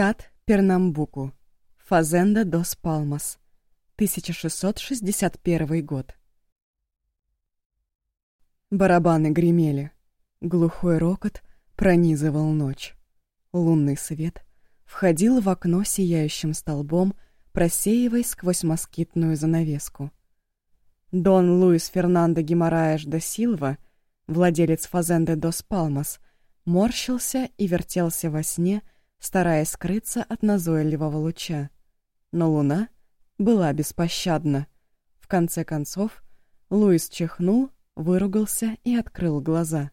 Штат Пернамбуку. Фазенда дос Палмас. 1661 год. Барабаны гремели. Глухой рокот пронизывал ночь. Лунный свет входил в окно сияющим столбом, просеивая сквозь москитную занавеску. Дон Луис Фернандо Гимараеш де Силва, владелец Фазенды Дос Палмас, морщился и вертелся во сне, стараясь скрыться от назойливого луча. Но луна была беспощадна. В конце концов, Луис чихнул, выругался и открыл глаза.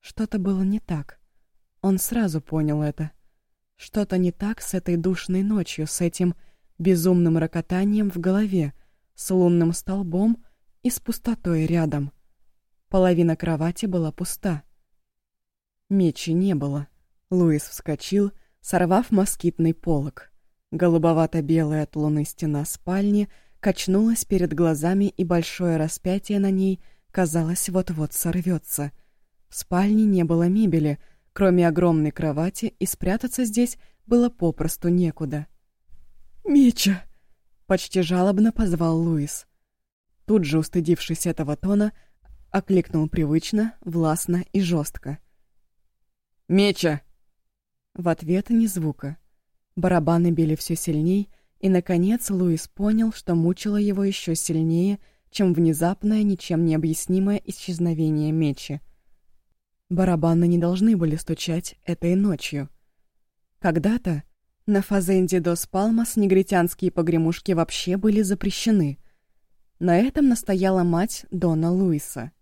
Что-то было не так. Он сразу понял это. Что-то не так с этой душной ночью, с этим безумным рокотанием в голове, с лунным столбом и с пустотой рядом. Половина кровати была пуста. Мечи не было. Луис вскочил, сорвав москитный полог. Голубовато-белая от луны стена спальни качнулась перед глазами, и большое распятие на ней, казалось, вот-вот сорвется. В спальне не было мебели, кроме огромной кровати, и спрятаться здесь было попросту некуда. «Меча!» — почти жалобно позвал Луис. Тут же, устыдившись этого тона, окликнул привычно, властно и жестко. «Меча!» В ответ ни звука. Барабаны били все сильней, и, наконец, Луис понял, что мучило его еще сильнее, чем внезапное, ничем не объяснимое исчезновение мечи. Барабаны не должны были стучать этой ночью. Когда-то на Фазенде дос Палмас негритянские погремушки вообще были запрещены. На этом настояла мать Дона Луиса.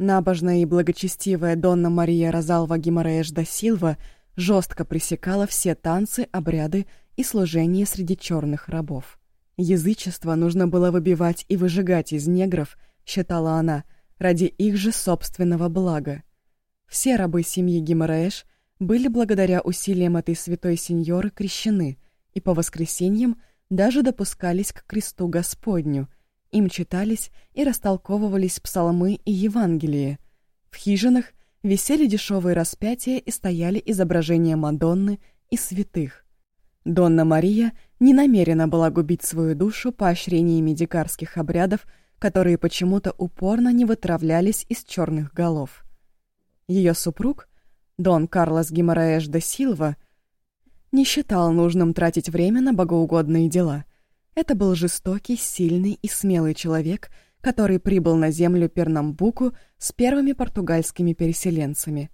Набожная и благочестивая Донна Мария Розалва Гимарееш да Силва жестко пресекала все танцы, обряды и служения среди черных рабов. Язычество нужно было выбивать и выжигать из негров, считала она, ради их же собственного блага. Все рабы семьи Гимараэш были благодаря усилиям этой святой сеньоры крещены и по воскресеньям даже допускались к кресту Господню. Им читались и растолковывались псалмы и Евангелие. В хижинах висели дешевые распятия и стояли изображения Мадонны и святых. Донна Мария не намерена была губить свою душу поощрениями дикарских обрядов, которые почему-то упорно не вытравлялись из черных голов. Ее супруг, Дон Карлос Гимараэш де Силва, не считал нужным тратить время на богоугодные дела. Это был жестокий, сильный и смелый человек — который прибыл на землю Пернамбуку с первыми португальскими переселенцами.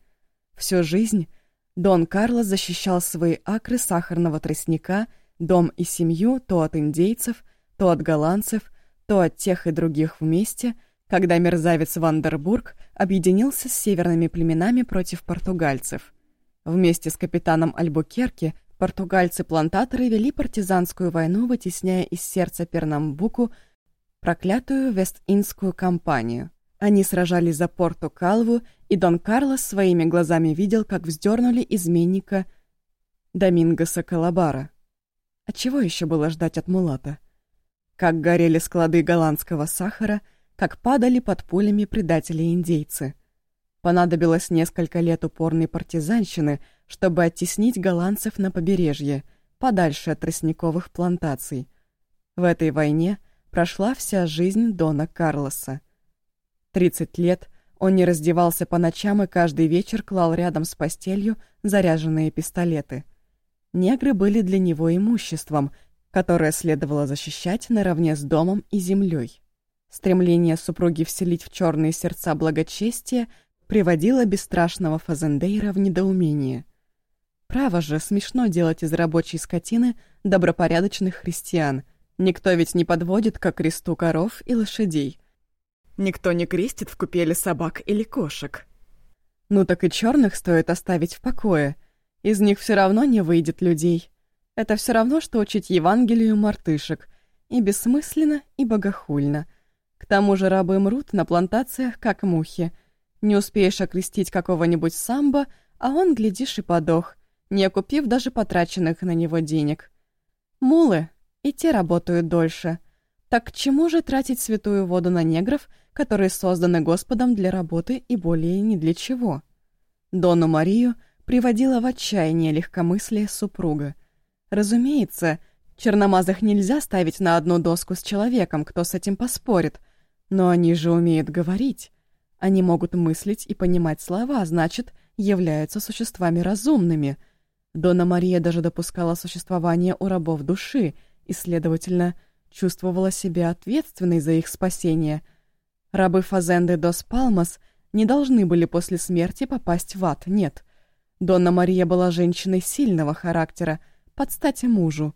Всю жизнь Дон Карлос защищал свои акры сахарного тростника, дом и семью то от индейцев, то от голландцев, то от тех и других вместе, когда мерзавец Вандербург объединился с северными племенами против португальцев. Вместе с капитаном Альбукерки португальцы-плантаторы вели партизанскую войну, вытесняя из сердца Пернамбуку проклятую Вест-Индскую компанию. Они сражались за порту Калву, и Дон Карлос своими глазами видел, как вздернули изменника Домингоса Калабара. А чего еще было ждать от Мулата? Как горели склады голландского сахара, как падали под пулями предатели-индейцы. Понадобилось несколько лет упорной партизанщины, чтобы оттеснить голландцев на побережье, подальше от тростниковых плантаций. В этой войне – прошла вся жизнь Дона Карлоса. Тридцать лет он не раздевался по ночам и каждый вечер клал рядом с постелью заряженные пистолеты. Негры были для него имуществом, которое следовало защищать наравне с домом и землей. Стремление супруги вселить в черные сердца благочестие приводило бесстрашного Фазендейра в недоумение. Право же, смешно делать из рабочей скотины добропорядочных христиан — Никто ведь не подводит к кресту коров и лошадей. Никто не крестит в купели собак или кошек. Ну так и черных стоит оставить в покое. Из них все равно не выйдет людей. Это все равно, что учить Евангелию мартышек. И бессмысленно, и богохульно. К тому же рабы мрут на плантациях, как мухи. Не успеешь окрестить какого-нибудь самбо, а он, глядишь, и подох, не окупив даже потраченных на него денег. Мулы, и те работают дольше. Так к чему же тратить святую воду на негров, которые созданы Господом для работы и более ни для чего? Дону Марию приводила в отчаяние легкомыслие супруга. Разумеется, черномазых нельзя ставить на одну доску с человеком, кто с этим поспорит. Но они же умеют говорить. Они могут мыслить и понимать слова, значит, являются существами разумными. Дона Мария даже допускала существование у рабов души и, следовательно, чувствовала себя ответственной за их спасение. Рабы Фазенды Дос Палмас не должны были после смерти попасть в ад, нет. Донна Мария была женщиной сильного характера, под стать мужу.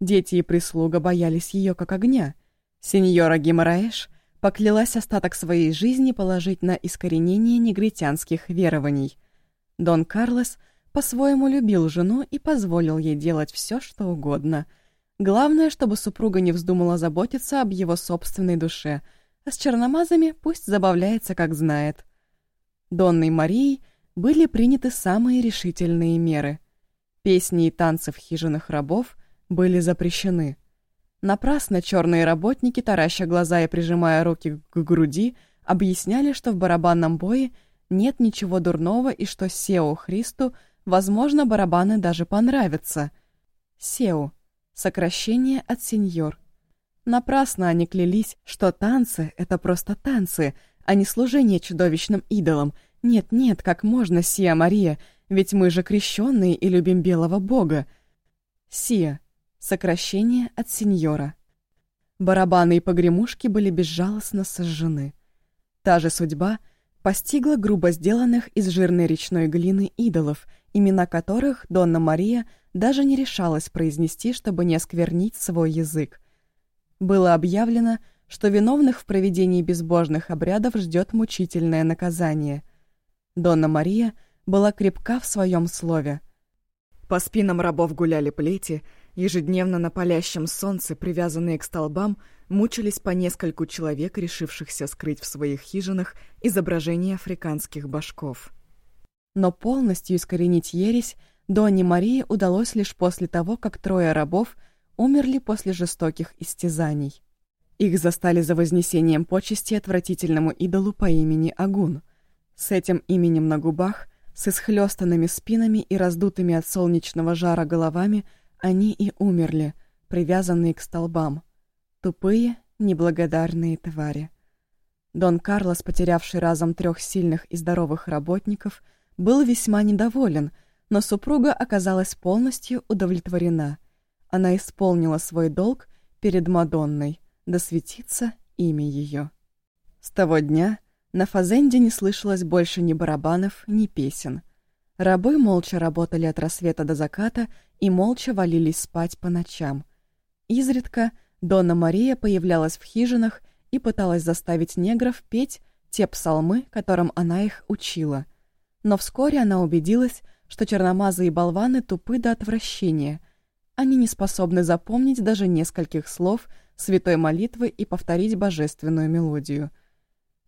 Дети и прислуга боялись ее как огня. Сеньора Гимараэш поклялась остаток своей жизни положить на искоренение негритянских верований. Дон Карлос по-своему любил жену и позволил ей делать все, что угодно. Главное, чтобы супруга не вздумала заботиться об его собственной душе, а с черномазами пусть забавляется, как знает. Донной Марией были приняты самые решительные меры. Песни и танцы в хижинах рабов были запрещены — Напрасно черные работники, тараща глаза и прижимая руки к груди, объясняли, что в барабанном бое нет ничего дурного и что Сеу Христу, возможно, барабаны даже понравятся. Сеу — сокращение от сеньор. Напрасно они клялись, что танцы — это просто танцы, а не служение чудовищным идолам. Нет-нет, как можно, Сия Мария, ведь мы же крещенные и любим белого бога. Сия — Сокращение от сеньора. Барабаны и погремушки были безжалостно сожжены. Та же судьба постигла грубо сделанных из жирной речной глины идолов, имена которых Донна Мария даже не решалась произнести, чтобы не осквернить свой язык. Было объявлено, что виновных в проведении безбожных обрядов ждет мучительное наказание. Донна Мария была крепка в своем слове. По спинам рабов гуляли плети, Ежедневно на палящем солнце, привязанные к столбам, мучились по нескольку человек, решившихся скрыть в своих хижинах изображения африканских башков. Но полностью искоренить ересь Донне Марии удалось лишь после того, как трое рабов умерли после жестоких истязаний. Их застали за вознесением почести отвратительному идолу по имени Агун. С этим именем на губах, с исхлёстанными спинами и раздутыми от солнечного жара головами – они и умерли, привязанные к столбам. Тупые, неблагодарные твари. Дон Карлос, потерявший разом трех сильных и здоровых работников, был весьма недоволен, но супруга оказалась полностью удовлетворена. Она исполнила свой долг перед Мадонной, да светится имя ее. С того дня на Фазенде не слышалось больше ни барабанов, ни песен. Рабы молча работали от рассвета до заката и молча валились спать по ночам. Изредка Донна Мария появлялась в хижинах и пыталась заставить негров петь те псалмы, которым она их учила. Но вскоре она убедилась, что черномазые болваны тупы до отвращения. Они не способны запомнить даже нескольких слов святой молитвы и повторить божественную мелодию.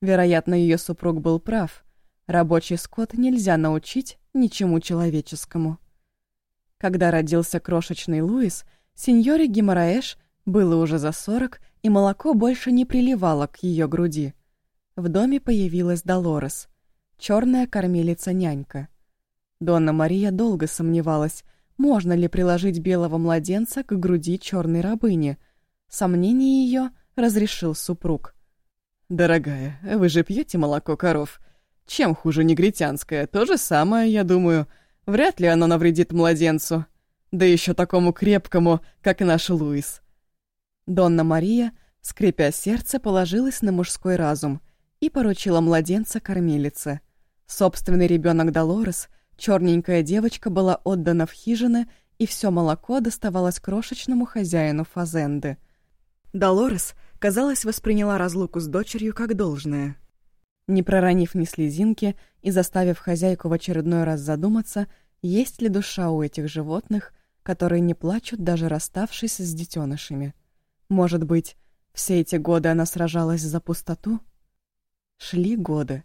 Вероятно, ее супруг был прав. Рабочий скот нельзя научить ничему человеческому. Когда родился крошечный Луис, сеньоре Гимараэш было уже за сорок, и молоко больше не приливало к ее груди. В доме появилась Долорес, черная кормилица-нянька. Донна Мария долго сомневалась, можно ли приложить белого младенца к груди черной рабыни. Сомнение ее разрешил супруг. «Дорогая, вы же пьете молоко коров? Чем хуже негритянское? То же самое, я думаю. Вряд ли оно навредит младенцу. Да еще такому крепкому, как наш Луис. Донна Мария, скрипя сердце, положилась на мужской разум и поручила младенца кормилице. Собственный ребенок Долорес, черненькая девочка, была отдана в хижины, и все молоко доставалось крошечному хозяину Фазенды. Долорес, казалось, восприняла разлуку с дочерью как должное — не проронив ни слезинки и заставив хозяйку в очередной раз задуматься, есть ли душа у этих животных, которые не плачут, даже расставшись с детенышами. Может быть, все эти годы она сражалась за пустоту? Шли годы.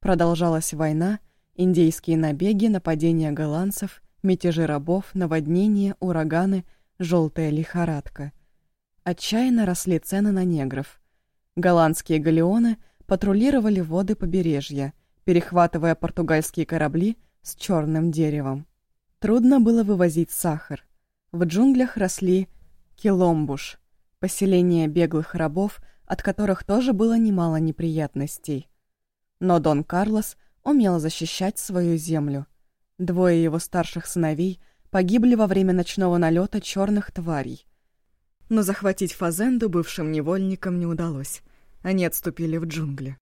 Продолжалась война, индейские набеги, нападения голландцев, мятежи рабов, наводнения, ураганы, желтая лихорадка. Отчаянно росли цены на негров. Голландские галеоны — патрулировали воды побережья, перехватывая португальские корабли с черным деревом. Трудно было вывозить сахар. В джунглях росли киломбуш, поселение беглых рабов, от которых тоже было немало неприятностей. Но Дон Карлос умел защищать свою землю. Двое его старших сыновей погибли во время ночного налета черных тварей. Но захватить Фазенду бывшим невольникам не удалось. Они отступили в джунгли.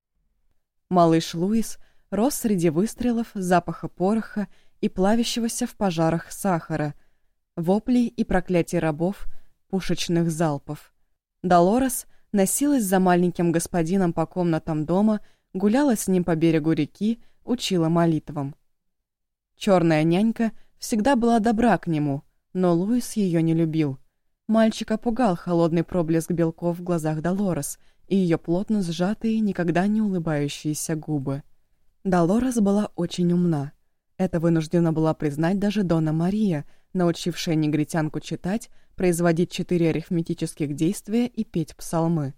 Малыш Луис рос среди выстрелов, запаха пороха и плавящегося в пожарах сахара, воплей и проклятий рабов, пушечных залпов. Долорес носилась за маленьким господином по комнатам дома, гуляла с ним по берегу реки, учила молитвам. Черная нянька всегда была добра к нему, но Луис ее не любил. Мальчика пугал холодный проблеск белков в глазах Долорес и ее плотно сжатые, никогда не улыбающиеся губы. Долорес была очень умна. Это вынуждена была признать даже Дона Мария, научившая негритянку читать, производить четыре арифметических действия и петь псалмы.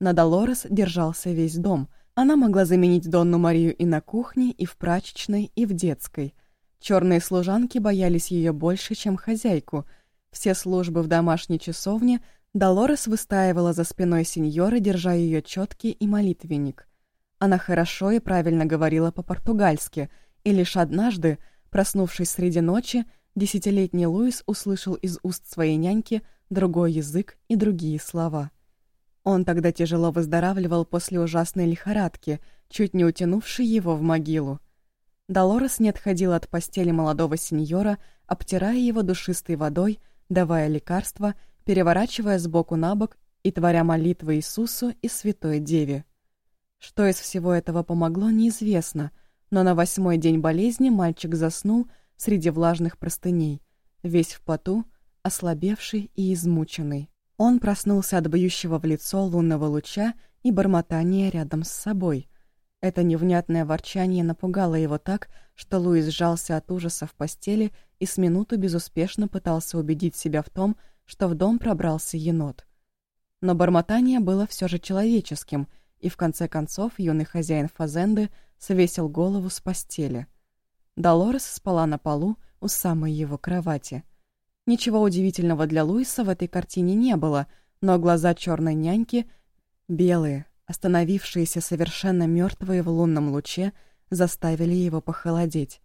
На Долорес держался весь дом. Она могла заменить Донну Марию и на кухне, и в прачечной, и в детской. Черные служанки боялись ее больше, чем хозяйку. Все службы в домашней часовне Долорес выстаивала за спиной сеньора, держа ее четки и молитвенник. Она хорошо и правильно говорила по-португальски, и лишь однажды, проснувшись среди ночи, десятилетний Луис услышал из уст своей няньки другой язык и другие слова. Он тогда тяжело выздоравливал после ужасной лихорадки, чуть не утянувшей его в могилу. Долорес не отходила от постели молодого сеньора, обтирая его душистой водой, давая лекарства, переворачивая сбоку на бок и творя молитвы Иисусу и Святой Деве. Что из всего этого помогло, неизвестно, но на восьмой день болезни мальчик заснул среди влажных простыней, весь в поту, ослабевший и измученный. Он проснулся от бьющего в лицо лунного луча и бормотания рядом с собой. Это невнятное ворчание напугало его так, что Луис сжался от ужаса в постели и с минуту безуспешно пытался убедить себя в том, что в дом пробрался енот. Но бормотание было все же человеческим — и в конце концов юный хозяин Фазенды свесил голову с постели. Долорес спала на полу у самой его кровати. Ничего удивительного для Луиса в этой картине не было, но глаза черной няньки, белые, остановившиеся совершенно мертвые в лунном луче, заставили его похолодеть.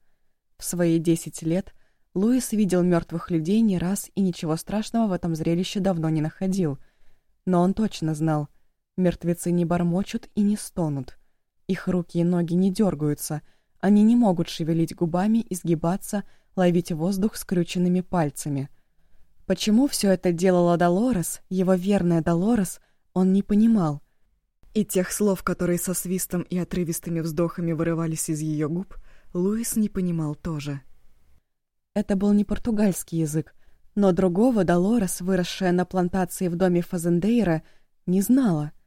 В свои десять лет Луис видел мертвых людей не раз и ничего страшного в этом зрелище давно не находил. Но он точно знал, Мертвецы не бормочут и не стонут. Их руки и ноги не дергаются, они не могут шевелить губами, изгибаться, ловить воздух скрюченными пальцами. Почему все это делала Долорес, его верная Долорес, он не понимал. И тех слов, которые со свистом и отрывистыми вздохами вырывались из ее губ, Луис не понимал тоже. Это был не португальский язык, но другого Долорес, выросшая на плантации в доме Фазендейра, не знала —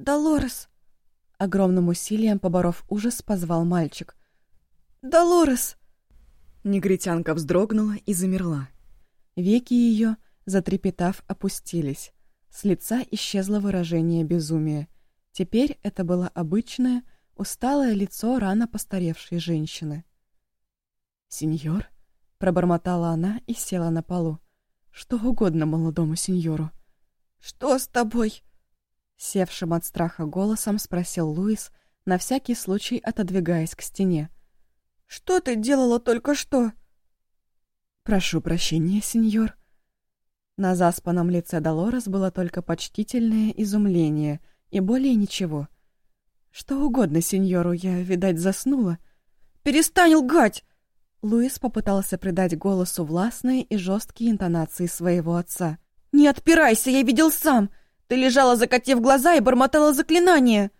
«Долорес!» Огромным усилием, поборов ужас, позвал мальчик. «Долорес!» Негритянка вздрогнула и замерла. Веки ее, затрепетав, опустились. С лица исчезло выражение безумия. Теперь это было обычное, усталое лицо рано постаревшей женщины. «Сеньор?» — пробормотала она и села на полу. «Что угодно молодому сеньору». «Что с тобой?» Севшим от страха голосом спросил Луис, на всякий случай отодвигаясь к стене. «Что ты делала только что?» «Прошу прощения, сеньор». На заспанном лице Долорес было только почтительное изумление и более ничего. «Что угодно, сеньору, я, видать, заснула». «Перестань лгать!» Луис попытался придать голосу властные и жесткие интонации своего отца. «Не отпирайся, я видел сам! Ты лежала, закатив глаза, и бормотала заклинание!»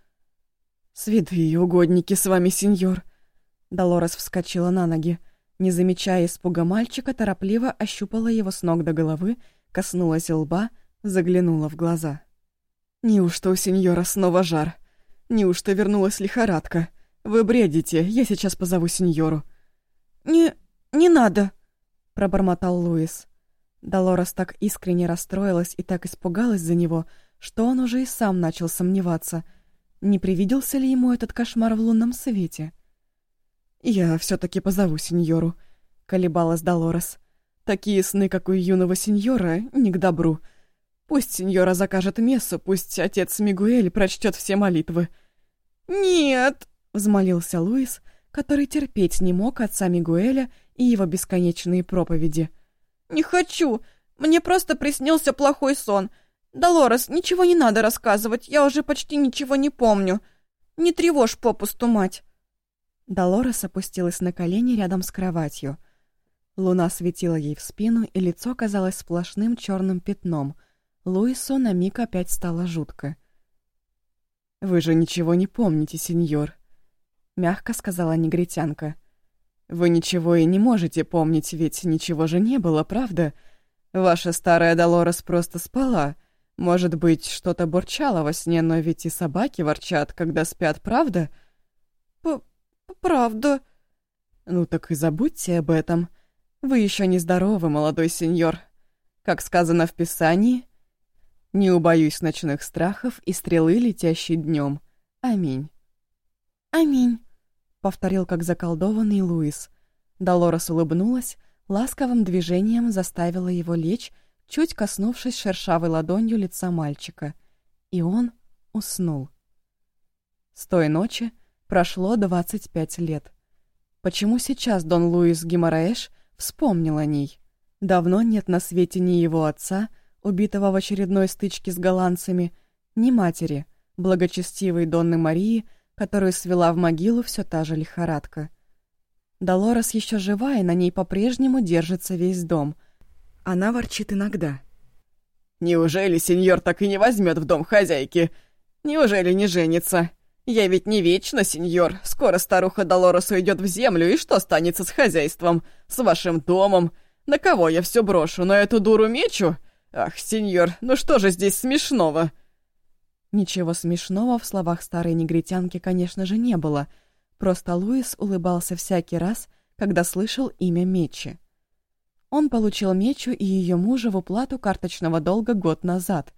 «Святые угодники с вами, сеньор!» Долорес вскочила на ноги. Не замечая испуга мальчика, торопливо ощупала его с ног до головы, коснулась лба, заглянула в глаза. «Неужто у сеньора снова жар? Неужто вернулась лихорадка? Вы бредите, я сейчас позову сеньору». «Не... не надо», — пробормотал Луис. Долорес так искренне расстроилась и так испугалась за него, что он уже и сам начал сомневаться, не привиделся ли ему этот кошмар в лунном свете. «Я все таки позову сеньору», — колебалась Долорес. Такие сны, как у юного сеньора, не к добру. Пусть сеньора закажет мессу, пусть отец Мигуэль прочтет все молитвы». «Нет!» — взмолился Луис, который терпеть не мог отца Мигуэля и его бесконечные проповеди. «Не хочу! Мне просто приснился плохой сон. Долорес, ничего не надо рассказывать, я уже почти ничего не помню. Не тревожь попусту, мать!» Долорес опустилась на колени рядом с кроватью. Луна светила ей в спину, и лицо казалось сплошным черным пятном. Луису на миг опять стало жутко. «Вы же ничего не помните, сеньор», — мягко сказала негритянка. «Вы ничего и не можете помнить, ведь ничего же не было, правда? Ваша старая Долорес просто спала. Может быть, что-то бурчало во сне, но ведь и собаки ворчат, когда спят, правда?» «Правда». «Ну так и забудьте об этом. Вы еще не здоровы, молодой сеньор. Как сказано в Писании, не убоюсь ночных страхов и стрелы, летящей днем. Аминь. Аминь, повторил как заколдованный Луис. Долорес улыбнулась, ласковым движением заставила его лечь, чуть коснувшись шершавой ладонью лица мальчика. И он уснул. С той ночи прошло двадцать пять лет. Почему сейчас Дон Луис Гимараэш вспомнил о ней? Давно нет на свете ни его отца, убитого в очередной стычке с голландцами, ни матери, благочестивой Донны Марии, которую свела в могилу все та же лихорадка. Долорес еще жива, и на ней по-прежнему держится весь дом. Она ворчит иногда. «Неужели сеньор так и не возьмет в дом хозяйки? Неужели не женится? Я ведь не вечно, сеньор. Скоро старуха Долорес уйдет в землю, и что станется с хозяйством? С вашим домом? На кого я все брошу? На эту дуру мечу? «Ах, сеньор, ну что же здесь смешного?» Ничего смешного в словах старой негритянки, конечно же, не было. Просто Луис улыбался всякий раз, когда слышал имя Мечи. Он получил Мечу и ее мужа в уплату карточного долга год назад.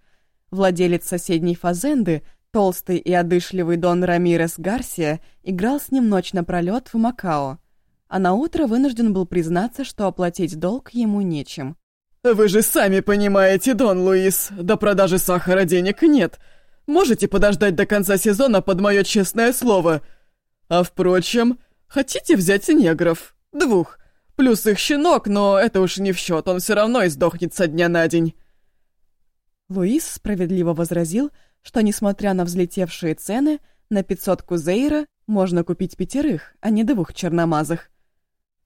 Владелец соседней фазенды, толстый и одышливый Дон Рамирес Гарсия, играл с ним ночь напролёт в Макао. А на утро вынужден был признаться, что оплатить долг ему нечем. «Вы же сами понимаете, Дон Луис, до продажи сахара денег нет. Можете подождать до конца сезона под мое честное слово. А впрочем, хотите взять негров? Двух. Плюс их щенок, но это уж не в счет, он все равно издохнет со дня на день». Луис справедливо возразил, что, несмотря на взлетевшие цены, на 500 кузейра можно купить пятерых, а не двух черномазых.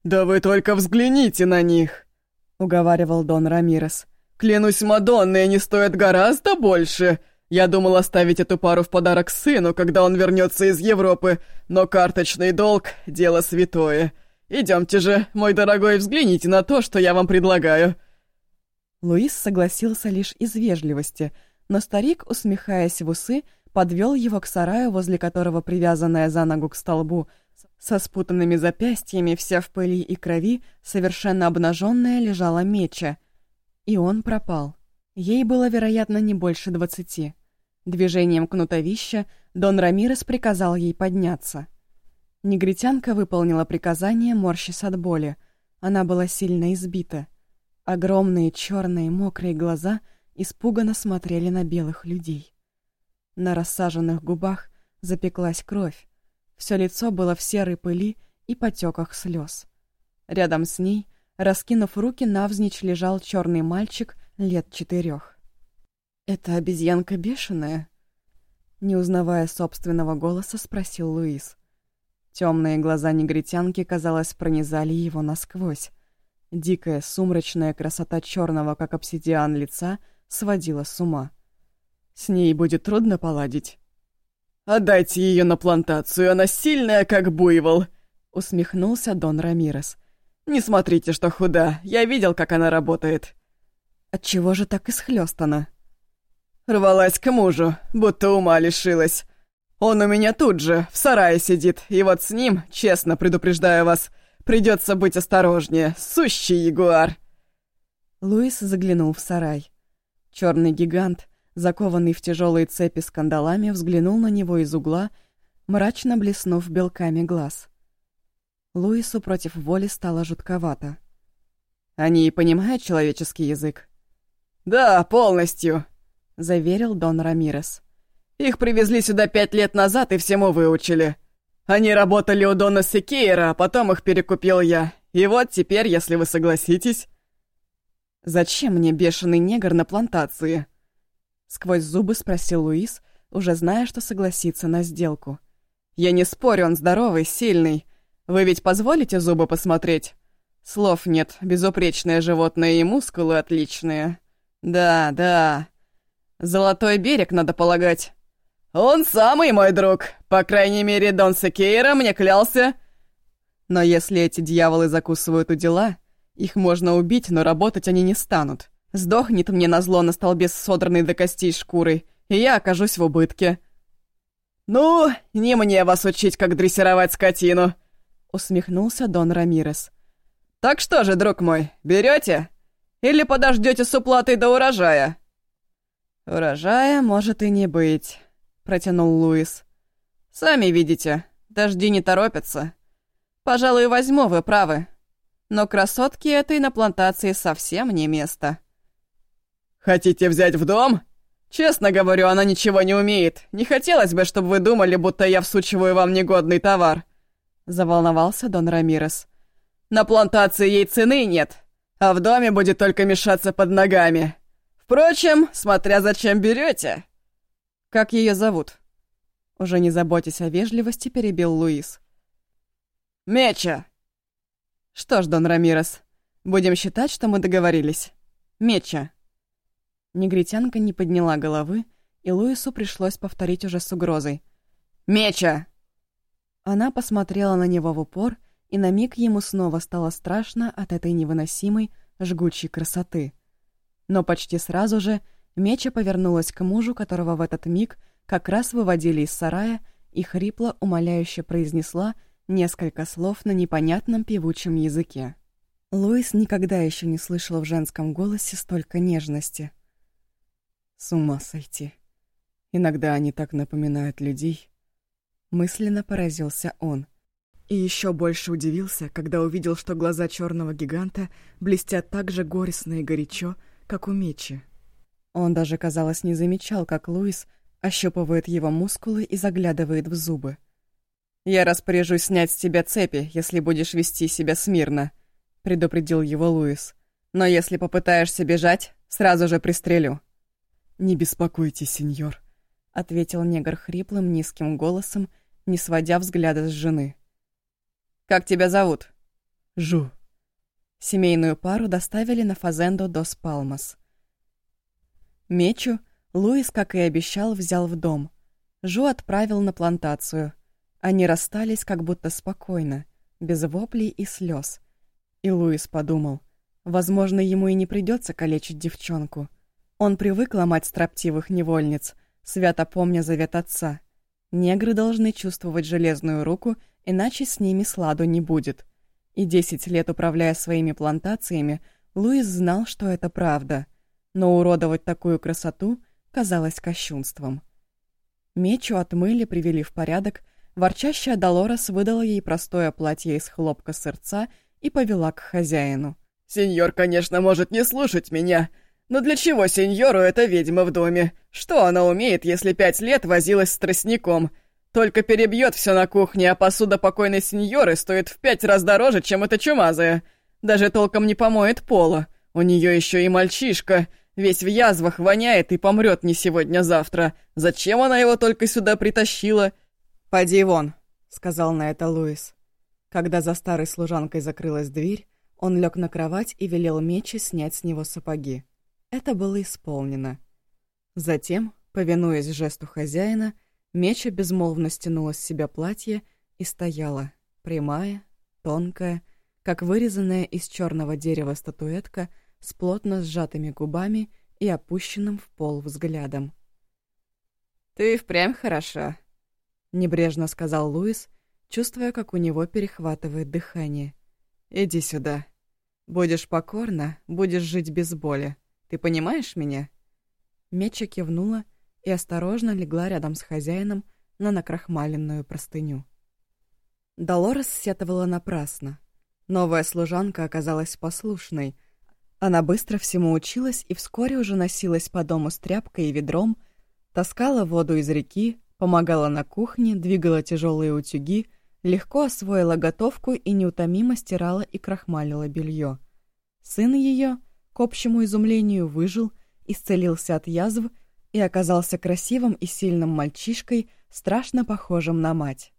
«Да вы только взгляните на них!» — уговаривал Дон Рамирес. «Клянусь Мадонной, они стоят гораздо больше. Я думал оставить эту пару в подарок сыну, когда он вернется из Европы, но карточный долг — дело святое. Идемте же, мой дорогой, взгляните на то, что я вам предлагаю». Луис согласился лишь из вежливости, но старик, усмехаясь в усы, подвел его к сараю, возле которого привязанная за ногу к столбу — со спутанными запястьями, вся в пыли и крови, совершенно обнаженная лежала меча. И он пропал. Ей было, вероятно, не больше двадцати. Движением кнутовища Дон Рамирес приказал ей подняться. Негритянка выполнила приказание, морщась от боли. Она была сильно избита. Огромные черные мокрые глаза испуганно смотрели на белых людей. На рассаженных губах запеклась кровь, все лицо было в серой пыли и потеках слез. Рядом с ней, раскинув руки, навзничь лежал черный мальчик лет четырех. «Это обезьянка бешеная?» Не узнавая собственного голоса, спросил Луис. Темные глаза негритянки, казалось, пронизали его насквозь. Дикая, сумрачная красота черного, как обсидиан лица, сводила с ума. «С ней будет трудно поладить?» «Отдайте ее на плантацию, она сильная, как буйвол!» — усмехнулся Дон Рамирес. «Не смотрите, что худа, я видел, как она работает». «Отчего же так исхлёстана?» «Рвалась к мужу, будто ума лишилась. Он у меня тут же, в сарае сидит, и вот с ним, честно предупреждаю вас, придется быть осторожнее, сущий ягуар». Луис заглянул в сарай. Черный гигант — закованный в тяжелые цепи с кандалами, взглянул на него из угла, мрачно блеснув белками глаз. Луису против воли стало жутковато. Они понимают человеческий язык?» «Да, полностью», — заверил Дон Рамирес. «Их привезли сюда пять лет назад и всему выучили. Они работали у Дона Секейра, а потом их перекупил я. И вот теперь, если вы согласитесь...» «Зачем мне бешеный негр на плантации?» Сквозь зубы спросил Луис, уже зная, что согласится на сделку. «Я не спорю, он здоровый, сильный. Вы ведь позволите зубы посмотреть?» Слов нет, безупречное животное и мускулы отличные. Да, да. Золотой берег, надо полагать. Он самый мой друг. По крайней мере, Дон Секейра мне клялся. Но если эти дьяволы закусывают у дела, их можно убить, но работать они не станут. Сдохнет мне на зло на столбе с содранной до костей шкурой, и я окажусь в убытке. «Ну, не мне вас учить, как дрессировать скотину», — усмехнулся Дон Рамирес. «Так что же, друг мой, берете? Или подождете с уплатой до урожая?» «Урожая может и не быть», — протянул Луис. «Сами видите, дожди не торопятся. Пожалуй, возьму, вы правы. Но красотки этой на плантации совсем не место». «Хотите взять в дом?» «Честно говорю, она ничего не умеет. Не хотелось бы, чтобы вы думали, будто я всучиваю вам негодный товар», — заволновался Дон Рамирес. На плантации ей цены нет, а в доме будет только мешаться под ногами. Впрочем, смотря зачем берете. Как ее зовут? Уже не заботясь о вежливости, перебил Луис. Меча. Что ж, Дон Рамирес, будем считать, что мы договорились. Меча. Негритянка не подняла головы, и Луису пришлось повторить уже с угрозой. «Меча!» Она посмотрела на него в упор и на миг ему снова стало страшно от этой невыносимой, жгучей красоты. Но почти сразу же Меча повернулась к мужу, которого в этот миг как раз выводили из сарая, и хрипло, умоляюще произнесла несколько слов на непонятном певучем языке. Луис никогда еще не слышал в женском голосе столько нежности. С ума сойти. Иногда они так напоминают людей. Мысленно поразился он — и еще больше удивился, когда увидел, что глаза черного гиганта блестят так же горестно и горячо, как у мечи. Он даже, казалось, не замечал, как Луис ощупывает его мускулы и заглядывает в зубы. «Я распоряжусь снять с тебя цепи, если будешь вести себя смирно», — предупредил его Луис. «Но если попытаешься бежать, сразу же пристрелю». «Не беспокойтесь, сеньор», — ответил негр хриплым низким голосом, не сводя взгляда с жены. «Как тебя зовут?» «Жу». Семейную пару доставили на Фазендо дос Палмас. Мечу Луис, как и обещал, взял в дом. Жу отправил на плантацию. Они расстались как будто спокойно, без воплей и слез. И Луис подумал, возможно, ему и не придется калечить девчонку. Он привык ломать строптивых невольниц, свято помня завет отца. Негры должны чувствовать железную руку иначе с ними сладу не будет. И десять лет управляя своими плантациями, Луис знал, что это правда, но уродовать такую красоту казалось кощунством. Мечу отмыли, привели в порядок, ворчащая Долорес выдала ей простое платье из хлопка сырца и повела к хозяину. «Сеньор, конечно, может не слушать меня, но для чего сеньору эта ведьма в доме? Что она умеет, если пять лет возилась с тростником?» Только перебьет все на кухне, а посуда покойной сеньоры стоит в пять раз дороже, чем эта чумазая. Даже толком не помоет пола. У нее еще и мальчишка. Весь в язвах воняет и помрет не сегодня-завтра. Зачем она его только сюда притащила? «Поди вон», — сказал на это Луис. Когда за старой служанкой закрылась дверь, он лег на кровать и велел мечи снять с него сапоги. Это было исполнено. Затем, повинуясь жесту хозяина, — Меча безмолвно стянула с себя платье и стояла, прямая, тонкая, как вырезанная из черного дерева статуэтка с плотно сжатыми губами и опущенным в пол взглядом. «Ты впрямь хороша», — небрежно сказал Луис, чувствуя, как у него перехватывает дыхание. «Иди сюда. Будешь покорна, будешь жить без боли. Ты понимаешь меня?» Меча кивнула, — и осторожно легла рядом с хозяином на накрахмаленную простыню. Долорес сетовала напрасно. Новая служанка оказалась послушной, Она быстро всему училась и вскоре уже носилась по дому с тряпкой и ведром, таскала воду из реки, помогала на кухне, двигала тяжелые утюги, легко освоила готовку и неутомимо стирала и крахмалила белье. Сын ее, к общему изумлению, выжил, исцелился от язв и оказался красивым и сильным мальчишкой, страшно похожим на мать.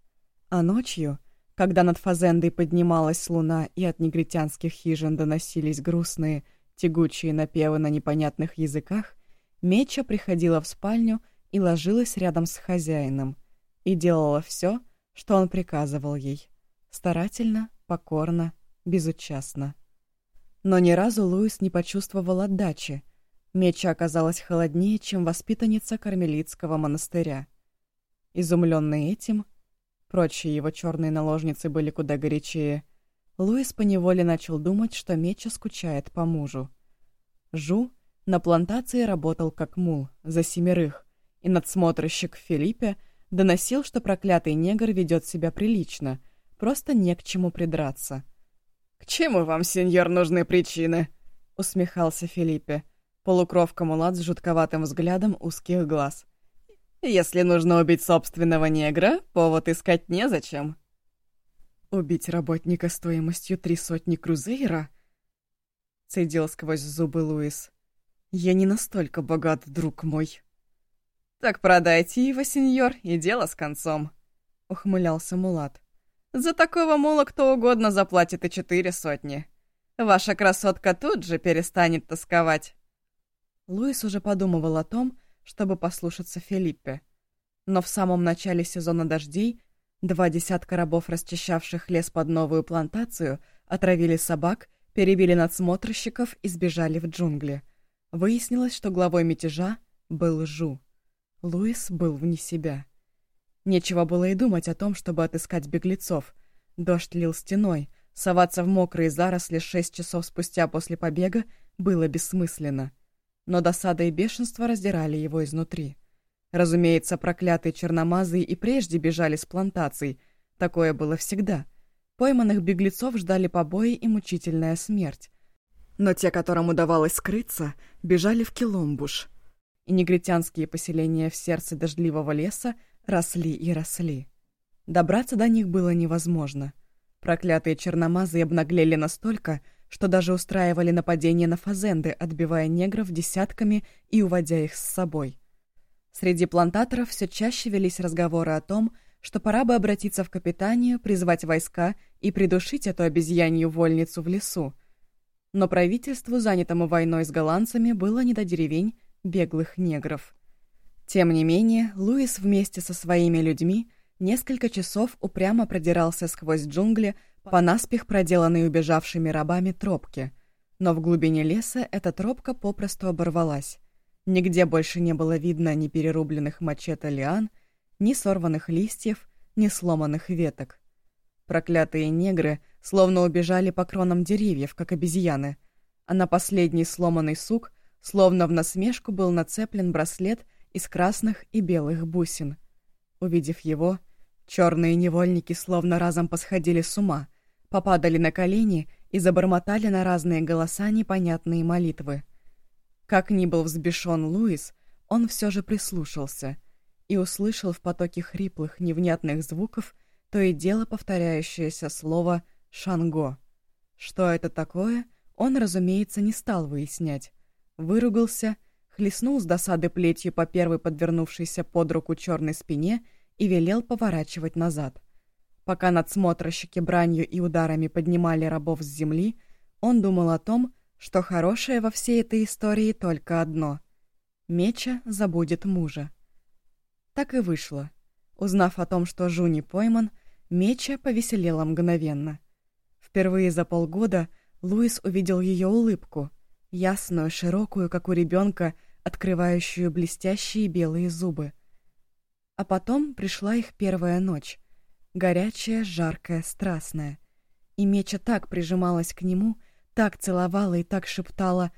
А ночью, когда над Фазендой поднималась луна и от негритянских хижин доносились грустные, тягучие напевы на непонятных языках, Меча приходила в спальню и ложилась рядом с хозяином и делала все, что он приказывал ей. Старательно, покорно, безучастно. Но ни разу Луис не почувствовал отдачи. Меча оказалась холоднее, чем воспитанница кармелитского монастыря. Изумленный этим, прочие его черные наложницы были куда горячее, Луис поневоле начал думать, что Меча скучает по мужу. Жу на плантации работал как мул, за семерых, и надсмотрщик Филиппе доносил, что проклятый негр ведет себя прилично, просто не к чему придраться. «К чему вам, сеньор, нужны причины?» — усмехался Филиппе. Полукровка мулат с жутковатым взглядом узких глаз. «Если нужно убить собственного негра, повод искать незачем». «Убить работника стоимостью три сотни крузейра?» — цедил сквозь зубы Луис. «Я не настолько богат, друг мой». «Так продайте его, сеньор, и дело с концом», — ухмылялся Мулат. «За такого мула кто угодно заплатит и четыре сотни. Ваша красотка тут же перестанет тосковать». Луис уже подумывал о том, чтобы послушаться Филиппе. Но в самом начале сезона дождей два десятка рабов, расчищавших лес под новую плантацию, отравили собак, перебили надсмотрщиков и сбежали в джунгли. Выяснилось, что главой мятежа был Жу. Луис был вне себя. Нечего было и думать о том, чтобы отыскать беглецов. Дождь лил стеной, соваться в мокрые заросли шесть часов спустя после побега было бессмысленно. Но досада и бешенство раздирали его изнутри. Разумеется, проклятые черномазые и прежде бежали с плантаций. Такое было всегда. Пойманных беглецов ждали побои и мучительная смерть. Но те, которым удавалось скрыться, бежали в Киломбуш — и негритянские поселения в сердце дождливого леса росли и росли. Добраться до них было невозможно. Проклятые черномазы обнаглели настолько, что даже устраивали нападения на фазенды, отбивая негров десятками и уводя их с собой. Среди плантаторов все чаще велись разговоры о том, что пора бы обратиться в капитанию, призвать войска и придушить эту обезьянью вольницу в лесу. Но правительству, занятому войной с голландцами, было не до деревень беглых негров. Тем не менее, Луис вместе со своими людьми несколько часов упрямо продирался сквозь джунгли по наспех проделанной убежавшими рабами тропке. Но в глубине леса эта тропка попросту оборвалась. Нигде больше не было видно ни перерубленных мачете лиан, ни сорванных листьев, ни сломанных веток. Проклятые негры словно убежали по кронам деревьев, как обезьяны, а на последний сломанный сук Словно в насмешку был нацеплен браслет из красных и белых бусин. Увидев его, черные невольники словно разом посходили с ума, попадали на колени и забормотали на разные голоса непонятные молитвы. Как ни был взбешен Луис, он все же прислушался и услышал в потоке хриплых, невнятных звуков то и дело повторяющееся слово «шанго». Что это такое, он, разумеется, не стал выяснять выругался, хлестнул с досады плетью по первой подвернувшейся под руку черной спине и велел поворачивать назад. Пока надсмотрщики бранью и ударами поднимали рабов с земли, он думал о том, что хорошее во всей этой истории только одно — Меча забудет мужа. Так и вышло. Узнав о том, что Жуни пойман, Меча повеселела мгновенно. Впервые за полгода Луис увидел ее улыбку — ясную, широкую, как у ребенка, открывающую блестящие белые зубы. А потом пришла их первая ночь, горячая, жаркая, страстная. И Меча так прижималась к нему, так целовала и так шептала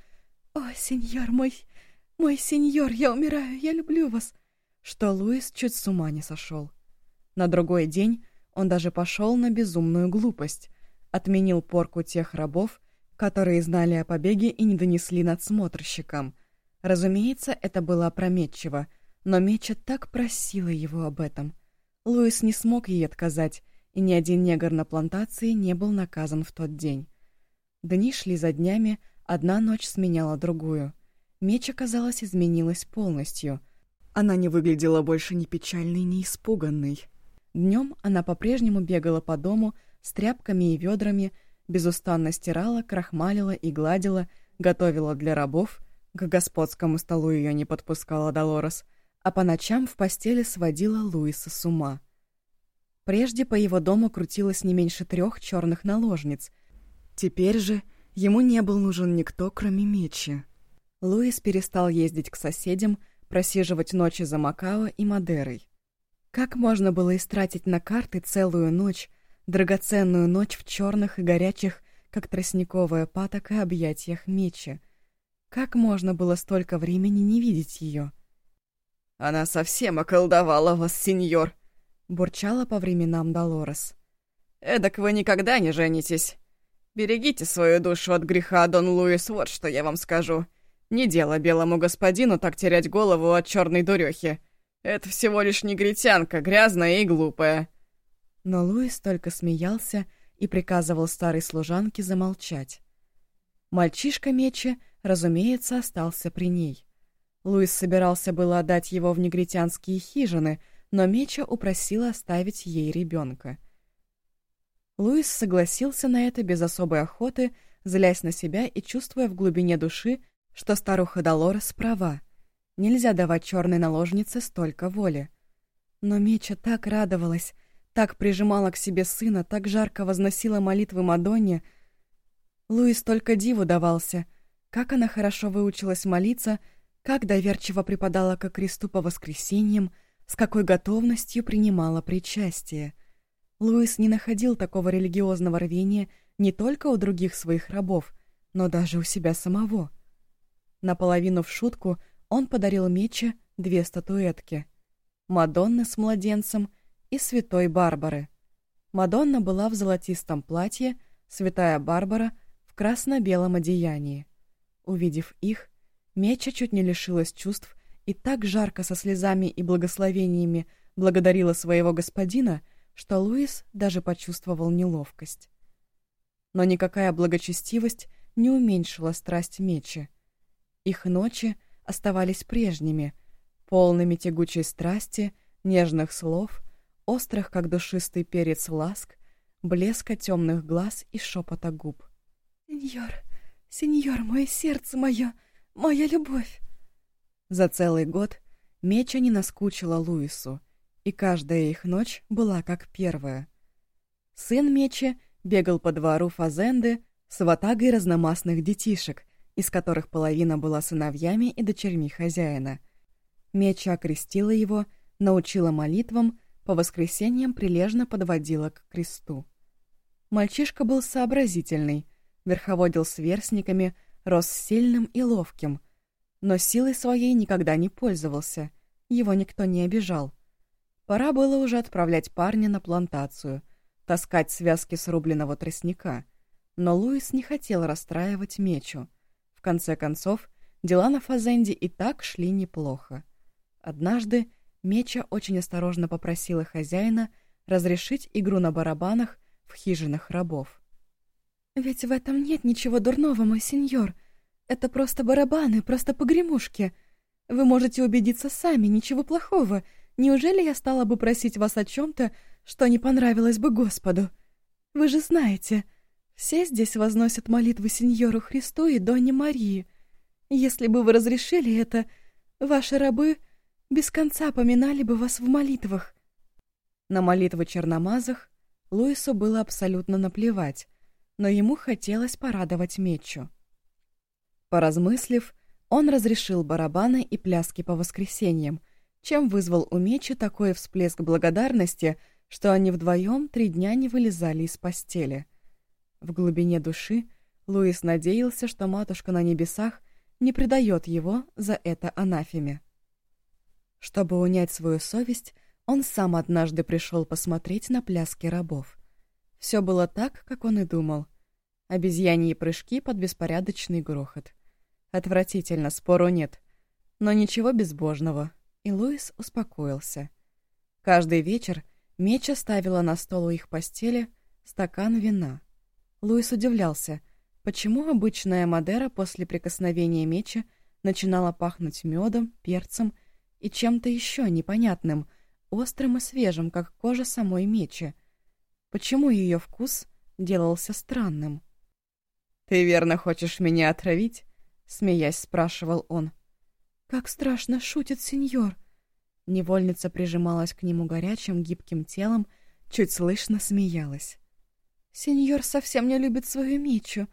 «О, сеньор мой, мой сеньор, я умираю, я люблю вас», что Луис чуть с ума не сошел. На другой день он даже пошел на безумную глупость, отменил порку тех рабов, которые знали о побеге и не донесли надсмотрщикам. Разумеется, это было опрометчиво, но Меча так просила его об этом. Луис не смог ей отказать, и ни один негр на плантации не был наказан в тот день. Дни шли за днями, одна ночь сменяла другую. Меча, казалось, изменилась полностью. Она не выглядела больше ни печальной, ни испуганной. Днем она по-прежнему бегала по дому с тряпками и ведрами, безустанно стирала, крахмалила и гладила, готовила для рабов, к господскому столу ее не подпускала Долорес, а по ночам в постели сводила Луиса с ума. Прежде по его дому крутилось не меньше трех черных наложниц. Теперь же ему не был нужен никто, кроме Мечи. Луис перестал ездить к соседям, просиживать ночи за Макао и Мадерой. Как можно было истратить на карты целую ночь, драгоценную ночь в черных и горячих, как тростниковая патока, объятиях мечи? Как можно было столько времени не видеть ее? «Она совсем околдовала вас, сеньор!» — бурчала по временам Долорес. «Эдак вы никогда не женитесь. Берегите свою душу от греха, Дон Луис, вот что я вам скажу. Не дело белому господину так терять голову от черной дурехи. Это всего лишь негритянка, грязная и глупая». Но Луис только смеялся и приказывал старой служанке замолчать. Мальчишка Мечи, разумеется, остался при ней. Луис собирался было отдать его в негритянские хижины, но Меча упросила оставить ей ребенка. Луис согласился на это без особой охоты, злясь на себя и чувствуя в глубине души, что старуха Долорес права — Нельзя давать черной наложнице столько воли. Но Меча так радовалась, так прижимала к себе сына, так жарко возносила молитвы Мадонне. Луис только диву давался, как она хорошо выучилась молиться, как доверчиво преподала ко кресту по воскресеньям, с какой готовностью принимала причастие. Луис не находил такого религиозного рвения не только у других своих рабов, но даже у себя самого. Наполовину в шутку — он подарил Мече две статуэтки — Мадонны с младенцем и Святой Барбары. Мадонна была в золотистом платье, Святая Барбара — в красно-белом одеянии. Увидев их, Меча чуть не лишилась чувств и так жарко со слезами и благословениями благодарила своего господина, что Луис даже почувствовал неловкость. Но никакая благочестивость не уменьшила страсть Мечи. Их ночи — оставались прежними, полными тягучей страсти, нежных слов, острых, как душистый перец, ласк, блеска темных глаз и шепота губ. «Сеньор, сеньор, мое сердце мое, моя любовь!» За целый год Меча не наскучила Луису, и каждая их ночь была как первая. Сын Мечи бегал по двору Фазенды с ватагой разномастных детишек, из которых половина была сыновьями и дочерьми хозяина. Меча окрестила его, научила молитвам, по воскресеньям прилежно подводила к кресту. Мальчишка был сообразительный, верховодил сверстниками, рос сильным и ловким, но силой своей никогда не пользовался, его никто не обижал. Пора было уже отправлять парня на плантацию, таскать связки срубленного тростника, но Луис не хотел расстраивать Мечу — в конце концов, дела на Фазенде и так шли неплохо. Однажды Меча очень осторожно попросила хозяина разрешить игру на барабанах в хижинах рабов. «Ведь в этом нет ничего дурного, мой сеньор. Это просто барабаны, просто погремушки. Вы можете убедиться сами, ничего плохого. Неужели я стала бы просить вас о чем-то, что не понравилось бы Господу? Вы же знаете, все здесь возносят молитвы Сеньору Христу и Доне Марии. Если бы вы разрешили это, ваши рабы без конца поминали бы вас в молитвах». На молитвы черномазах Луису было абсолютно наплевать, но ему хотелось порадовать Мечу. Поразмыслив, он разрешил барабаны и пляски по воскресеньям, чем вызвал у Мечи такой всплеск благодарности, что они вдвоем три дня не вылезали из постели. В глубине души Луис надеялся, что матушка на небесах не предает его за это анафеме. Чтобы унять свою совесть, он сам однажды пришел посмотреть на пляски рабов. Все было так, как он и думал. Обезьяньи прыжки под беспорядочный грохот. Отвратительно, спору нет. Но ничего безбожного. И Луис успокоился. Каждый вечер Меча ставила на стол у их постели стакан вина. Луис удивлялся, почему обычная Мадера после прикосновения меча начинала пахнуть медом, перцем и чем-то еще непонятным, острым и свежим, как кожа самой мечи. Почему ее вкус делался странным? «Ты верно хочешь меня отравить?» — смеясь спрашивал он. «Как страшно шутит сеньор!» Невольница прижималась к нему горячим, гибким телом, чуть слышно смеялась. «Сеньор совсем не любит свою Мичу,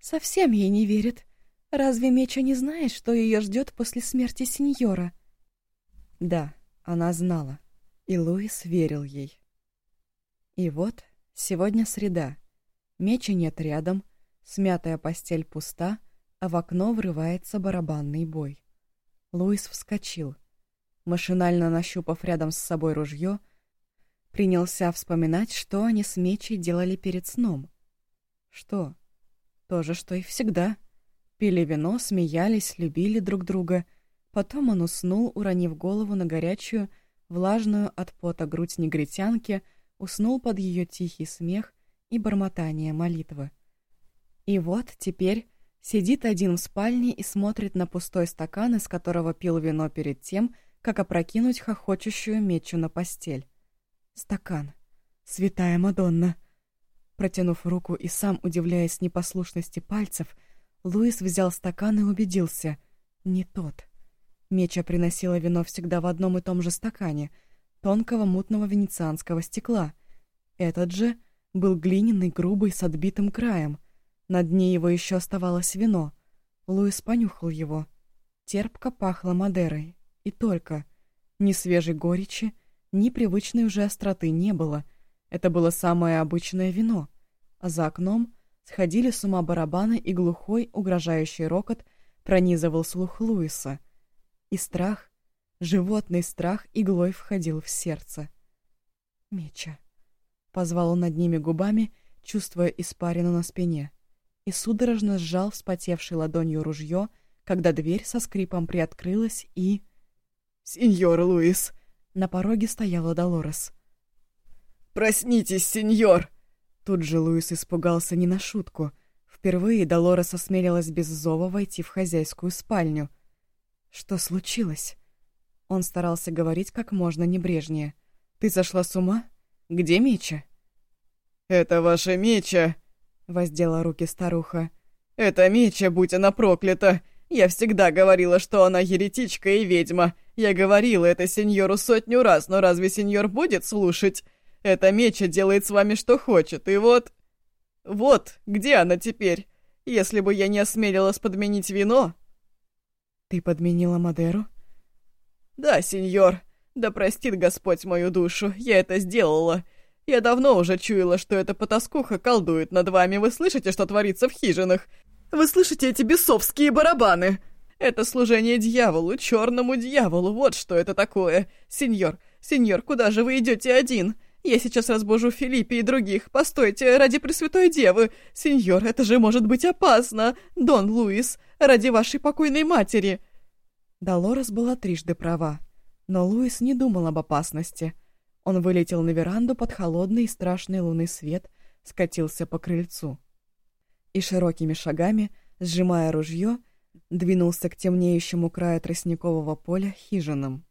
совсем ей не верит. Разве Меча не знает, что ее ждет после смерти сеньора?» Да, она знала, и Луис верил ей. И вот, сегодня среда. Меча нет рядом, Смятая постель пуста, а в окно врывается барабанный бой. Луис вскочил. Машинально нащупав рядом с собой ружье, принялся вспоминать, что они с Мечей делали перед сном. Что? То же, что и всегда. Пили вино, смеялись, любили друг друга. Потом он уснул, уронив голову на горячую, влажную от пота грудь негритянки, уснул под ее тихий смех и бормотание молитвы. И вот теперь сидит один в спальне и смотрит на пустой стакан, из которого пил вино перед тем, как опрокинуть хохочущую мечу на постель. Стакан. Святая Мадонна. Протянув руку и сам удивляясь непослушности пальцев, Луис взял стакан и убедился — не тот. Меча приносила вино всегда в одном и том же стакане, тонкого мутного венецианского стекла. Этот же был глиняный, грубый, с отбитым краем — на дне его еще оставалось вино. Луис понюхал его. Терпко пахло Мадерой. И только. Ни свежей горечи, ни привычной уже остроты не было. Это было самое обычное вино. А за окном сходили с ума барабаны, и глухой, угрожающий рокот пронизывал слух Луиса. И страх, животный страх, иглой входил в сердце. «Меча», — позвал он над ними губами, чувствуя испарину на спине и судорожно сжал вспотевшей ладонью ружье, когда дверь со скрипом приоткрылась и... «Сеньор Луис!» На пороге стояла Долорес. «Проснитесь, сеньор!» Тут же Луис испугался не на шутку. Впервые Долорес осмелилась без зова войти в хозяйскую спальню. «Что случилось?» Он старался говорить как можно небрежнее. «Ты сошла с ума? Где Меча?» «Это ваша Меча!» воздела руки старуха. «Это Меча, будь она проклята! Я всегда говорила, что она еретичка и ведьма. Я говорила это сеньору сотню раз, но разве сеньор будет слушать? Эта Меча делает с вами что хочет, и вот... Вот, где она теперь? Если бы я не осмелилась подменить вино...» «Ты подменила Мадеру?» «Да, сеньор. Да простит Господь мою душу, я это сделала. Я давно уже чуяла, что эта потаскуха колдует над вами. Вы слышите, что творится в хижинах? Вы слышите эти бесовские барабаны? Это служение дьяволу, черному дьяволу. Вот что это такое. Сеньор, сеньор, куда же вы идете один? Я сейчас разбужу Филиппе и других. Постойте, ради Пресвятой Девы. Сеньор, это же может быть опасно. Дон Луис, ради вашей покойной матери. Долорес была трижды права. Но Луис не думал об опасности. Он вылетел на веранду под холодный и страшный лунный свет, скатился по крыльцу. И широкими шагами, сжимая ружье, двинулся к темнеющему краю тростникового поля хижинам.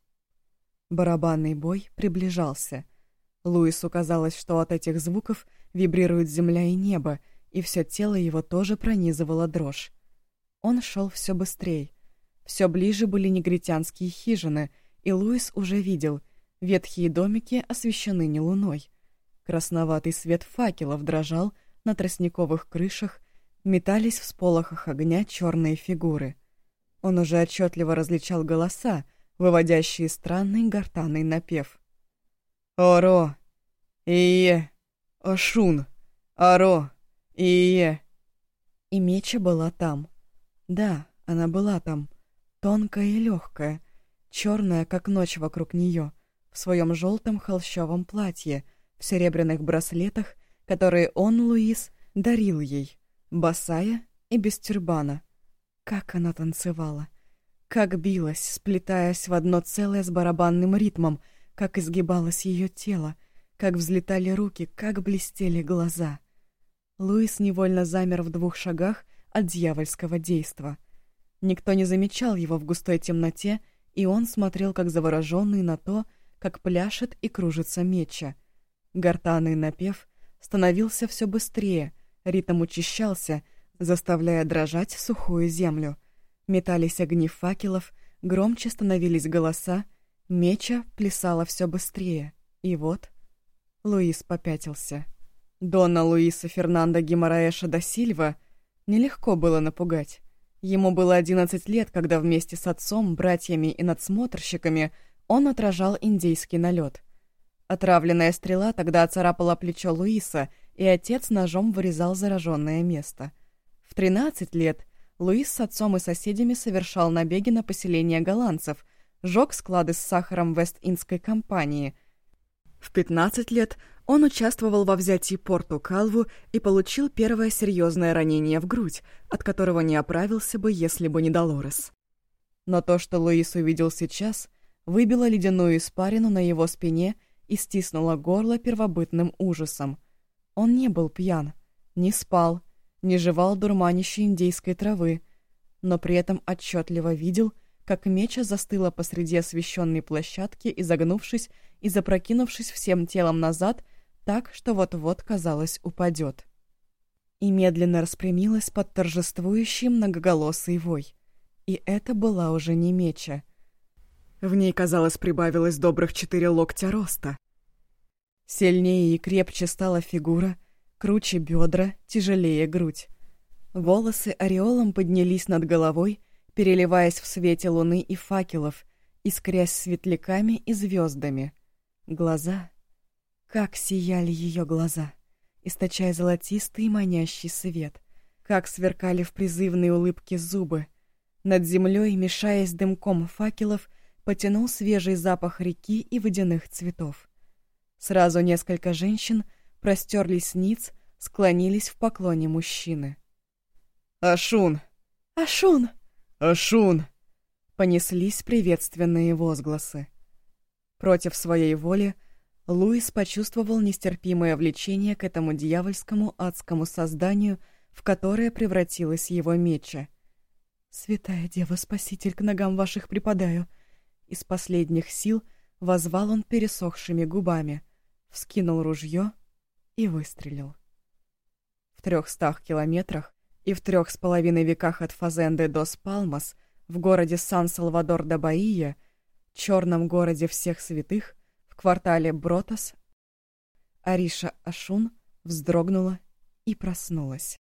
Барабанный бой приближался. Луису казалось, что от этих звуков вибрирует земля и небо, и все тело его тоже пронизывала дрожь. Он шел все быстрее. Все ближе были негритянские хижины, и Луис уже видел — Ветхие домики освещены не луной. Красноватый свет факелов дрожал на тростниковых крышах, метались в сполохах огня черные фигуры. Он уже отчетливо различал голоса, выводящие странный гортанный напев. «Оро! Ие! Ошун! Оро! Ие!» И меча была там. Да, она была там. Тонкая и легкая, черная, как ночь вокруг нее — в своем желтом холщовом платье, в серебряных браслетах, которые он, Луис, дарил ей, Босая и без тюрбана. Как она танцевала! Как билась, сплетаясь в одно целое с барабанным ритмом, как изгибалось ее тело, как взлетали руки, как блестели глаза. Луис невольно замер в двух шагах от дьявольского действа. Никто не замечал его в густой темноте, и он смотрел как завороженный на то, как пляшет и кружится меча. Гортанный напев становился все быстрее, ритм учащался, заставляя дрожать сухую землю. Метались огни факелов, громче становились голоса, меча плясала все быстрее. И вот Луис попятился. Дона Луиса Фернандо Гимараэша да Сильва нелегко было напугать. Ему было одиннадцать лет, когда вместе с отцом, братьями и надсмотрщиками он отражал индейский налет. Отравленная стрела тогда оцарапала плечо Луиса, и отец ножом вырезал зараженное место. В тринадцать лет Луис с отцом и соседями совершал набеги на поселение голландцев, жег склады с сахаром Вест-Индской компании. В пятнадцать лет он участвовал во взятии порту Калву и получил первое серьезное ранение в грудь, от которого не оправился бы, если бы не Долорес. Но то, что Луис увидел сейчас, выбило ледяную испарину на его спине и стиснуло горло первобытным ужасом. Он не был пьян, не спал, не жевал дурманящей индейской травы, но при этом отчетливо видел, как меча застыла посреди освещенной площадки, изогнувшись и запрокинувшись всем телом назад, так, что вот-вот, казалось, упадет. И медленно распрямилась под торжествующий многоголосый вой. И это была уже не меча. В ней, казалось, прибавилось добрых четыре локтя роста. Сильнее и крепче стала фигура, круче бедра, тяжелее грудь. Волосы ореолом поднялись над головой, переливаясь в свете луны и факелов, искрясь светляками и звездами. Глаза как сияли ее глаза, источая золотистый и манящий свет. Как сверкали в призывной улыбке зубы. Над землей, мешаясь дымком факелов, потянул свежий запах реки и водяных цветов. Сразу несколько женщин простерлись ниц, склонились в поклоне мужчины. «Ашун! Ашун! Ашун!» Понеслись приветственные возгласы. Против своей воли Луис почувствовал нестерпимое влечение к этому дьявольскому адскому созданию, в которое превратилась его меча. «Святая Дева, Спаситель, к ногам ваших припадаю!» Из последних сил возвал он пересохшими губами, вскинул ружье и выстрелил. В трехстах километрах и в трех с половиной веках от Фазенды до Спалмас, в городе Сан-Салвадор-да-Баия, черном городе всех святых, квартале Бротос Ариша Ашун вздрогнула и проснулась.